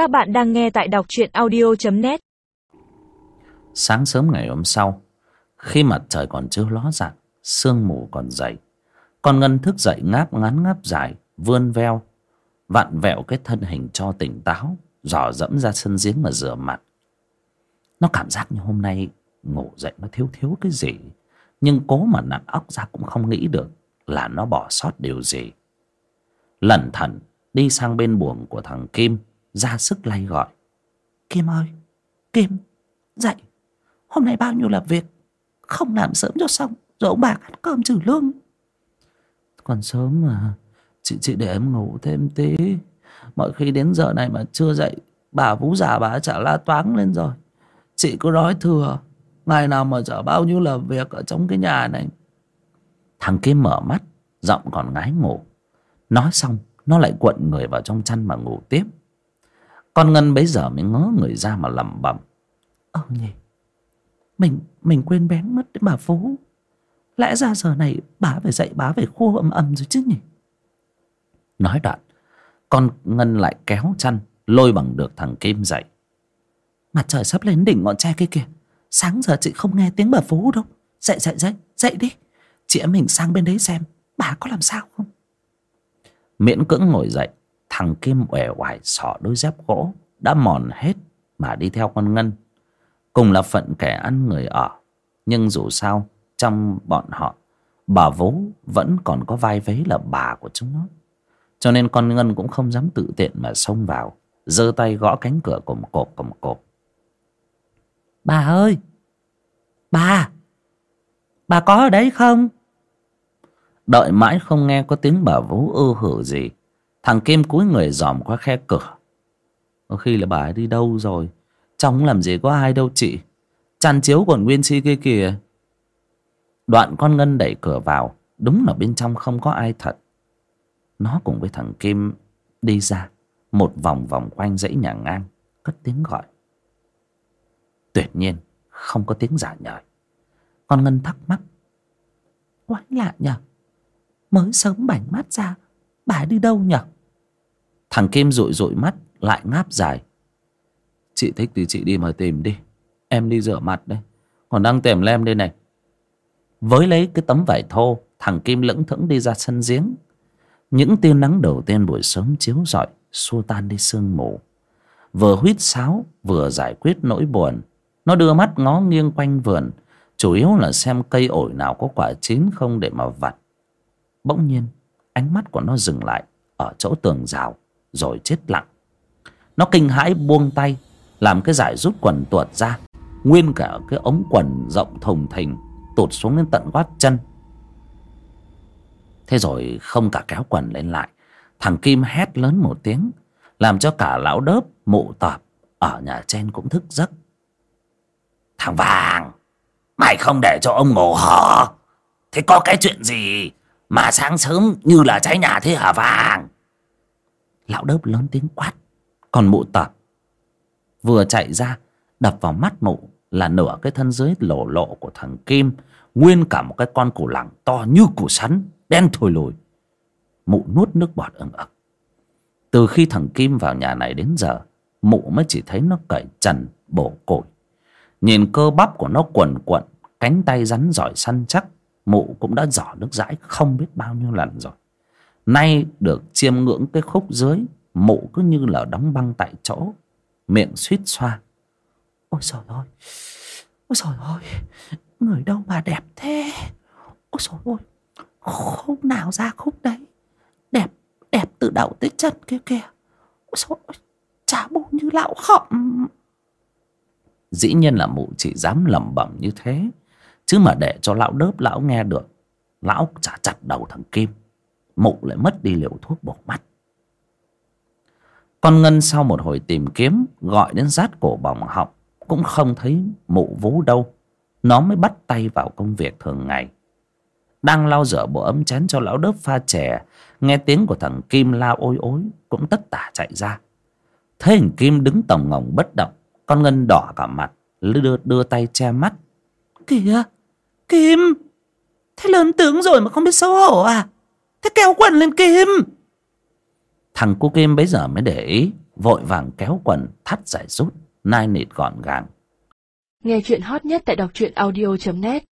Các bạn đang nghe tại đọc truyện audio.net Sáng sớm ngày hôm sau, Khi mặt trời còn chưa ló dạng, Sương mù còn dày, Con Ngân thức dậy ngáp ngắn ngáp dài, Vươn veo, Vặn vẹo cái thân hình cho tỉnh táo, Dò dẫm ra sân giếng mà rửa mặt. Nó cảm giác như hôm nay Ngủ dậy nó thiếu thiếu cái gì, Nhưng cố mà nặng óc ra cũng không nghĩ được Là nó bỏ sót điều gì. Lẩn thận Đi sang bên buồng của thằng Kim ra sức lay gọi. Kim ơi, Kim, dậy. Hôm nay bao nhiêu là việc? Không làm sớm cho xong Rồi ông bà ăn cơm trừ lương. Còn sớm mà. Chị chị để em ngủ thêm tí. Mọi khi đến giờ này mà chưa dậy, Bà vú già bà chả la toáng lên rồi. Chị cứ nói thừa, Ngày nào mà chả bao nhiêu là việc Ở trong cái nhà này. Thằng Kim mở mắt, Giọng còn ngái ngủ. Nói xong, nó lại quận người vào trong chăn mà ngủ tiếp con Ngân bấy giờ mới ngó người ra mà lẩm bẩm. Ờ nhỉ. Mình mình quên bén mất đến bà Phú. Lẽ ra giờ này bà phải dậy bà phải khô ầm ầm rồi chứ nhỉ. Nói đoạn. Con Ngân lại kéo chăn, lôi bằng được thằng Kim dậy. Mặt trời sắp lên đỉnh ngọn tre kia kìa. Sáng giờ chị không nghe tiếng bà Phú đâu. Dậy dậy dậy dậy đi. Chị em mình sang bên đấy xem, bà có làm sao không. Miễn cưỡng ngồi dậy thằng Kim uể oải xỏ đôi dép gỗ đã mòn hết mà đi theo con Ngân. Cùng là phận kẻ ăn người ở. Nhưng dù sao, trong bọn họ, bà vú vẫn còn có vai vế là bà của chúng nó. Cho nên con Ngân cũng không dám tự tiện mà xông vào, giơ tay gõ cánh cửa cồm cộp cồm cộp. Bà ơi! Bà! Bà có ở đấy không? Đợi mãi không nghe có tiếng bà vú ư hử gì Thằng Kim cúi người dòm qua khe cửa. Có khi là bà ấy đi đâu rồi? Trong làm gì có ai đâu chị. Chăn chiếu còn nguyên si kia kìa. Đoạn con Ngân đẩy cửa vào. Đúng là bên trong không có ai thật. Nó cùng với thằng Kim đi ra. Một vòng vòng quanh dãy nhà ngang. Cất tiếng gọi. Tuyệt nhiên, không có tiếng giả nhời. Con Ngân thắc mắc. Quái lạ nhở Mới sớm bảnh mắt ra, Bà đi đâu nhở Thằng Kim rụi rụi mắt, Lại ngáp dài. Chị thích thì chị đi mà tìm đi. Em đi rửa mặt đây. Còn đang tèm lem đây này. Với lấy cái tấm vải thô, Thằng Kim lững thững đi ra sân giếng. Những tia nắng đầu tiên buổi sớm chiếu rọi, Xua tan đi sương mù. Vừa huýt sáo, Vừa giải quyết nỗi buồn. Nó đưa mắt ngó nghiêng quanh vườn, Chủ yếu là xem cây ổi nào có quả chín không để mà vặt. Bỗng nhiên, ánh mắt của nó dừng lại ở chỗ tường rào rồi chết lặng. Nó kinh hãi buông tay, làm cái giải rút quần tuột ra. Nguyên cả cái ống quần rộng thùng thình, tụt xuống đến tận gót chân. Thế rồi không cả kéo quần lên lại. Thằng kim hét lớn một tiếng, làm cho cả lão đớp mụ tọp ở nhà trên cũng thức giấc. Thằng vàng, mày không để cho ông ngủ hở thế có cái chuyện gì mà sáng sớm như là cháy nhà thế hả vàng? Lão đớp lớn tiếng quát. Còn mụ tập vừa chạy ra, đập vào mắt mụ là nửa cái thân dưới lổ lộ của thằng kim, nguyên cả một cái con củ lẳng to như củ sắn, đen thùi lùi. Mụ nuốt nước bọt ừng ực. Từ khi thằng kim vào nhà này đến giờ, mụ mới chỉ thấy nó cởi trần, bổ cổi. Nhìn cơ bắp của nó quần quận, cánh tay rắn giỏi săn chắc, mụ cũng đã dò nước dãi không biết bao nhiêu lần rồi nay được chiêm ngưỡng cái khúc dưới mụ cứ như là đóng băng tại chỗ, miệng suýt xoa. Ôi trời ơi, ôi trời ơi, người đâu mà đẹp thế? Ôi trời ơi, khúc nào ra khúc đấy? Đẹp đẹp từ đầu tới chân kia kìa. Ôi trời ơi, chả bù như lão khọm dĩ nhiên là mụ chỉ dám lẩm bẩm như thế, chứ mà để cho lão đớp lão nghe được, lão chả chặt đầu thằng kim mụ lại mất đi liều thuốc bột mắt. Con ngân sau một hồi tìm kiếm gọi đến rát cổ bỏng họng cũng không thấy mụ vú đâu. Nó mới bắt tay vào công việc thường ngày. Đang lau rửa bộ ấm chén cho lão đớp pha chè nghe tiếng của thằng kim la ôi ối cũng tất tả chạy ra. Thấy hình kim đứng tổng ngồng bất động con ngân đỏ cả mặt đưa, đưa tay che mắt. Kìa kim thế lớn tướng rồi mà không biết xấu hổ à? Thế kéo quần lên kim. Thằng cu kim bấy giờ mới để ý vội vàng kéo quần thắt giải rút nai nịt gọn gàng. Nghe chuyện hot nhất tại đọc truyện audio net